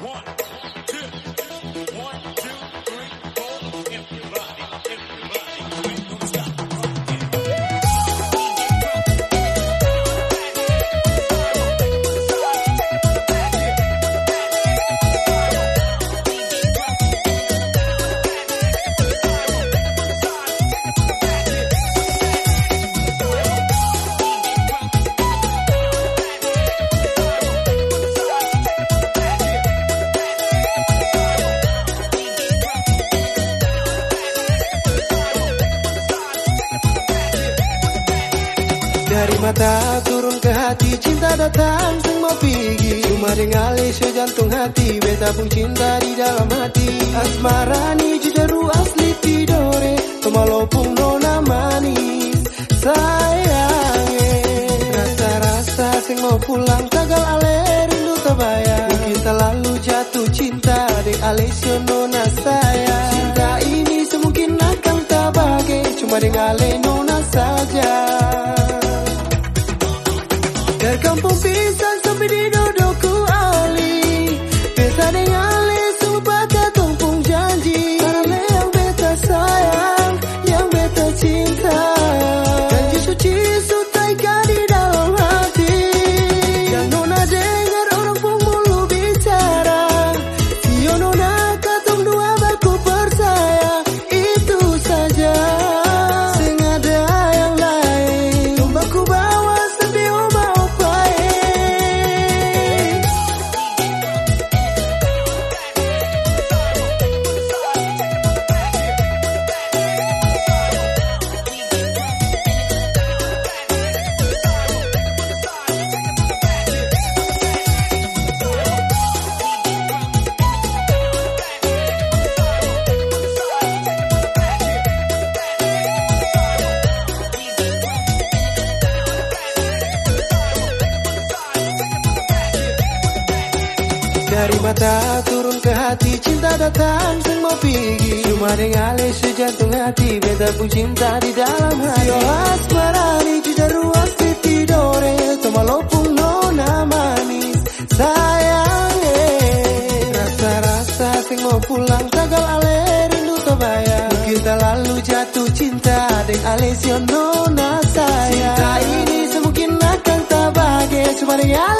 one. Dari mata turun ke hati Cinta datang semua pergi. Cuma dengan jantung hati Beta pun cinta di dalam hati. Asmara ni judaru asli tidore Kemalopung nona manis. Sayang Rasa-rasa sing mau pulang Tagal ale rindu tabaya Kita lalu jatuh cinta Dek Alesio nona saya. Cinta ini semungkin akan tabage Cuma dengan ale Beta dengan ale Dari mata turun ke hati Cinta datang semua pergi. Cuma dengan lesya jantung hati Beta pun cinta di dalam hati. Yo asmarani juga ruas di tidore Tomalopung nona manis. Sayang eh Rasa-rasa sing mau pulang Tagal ale rindu tabaya Kita lalu jatuh cinta Deng Alesio nona saya. Cinta ini semungkin akan tabage Cuma dengan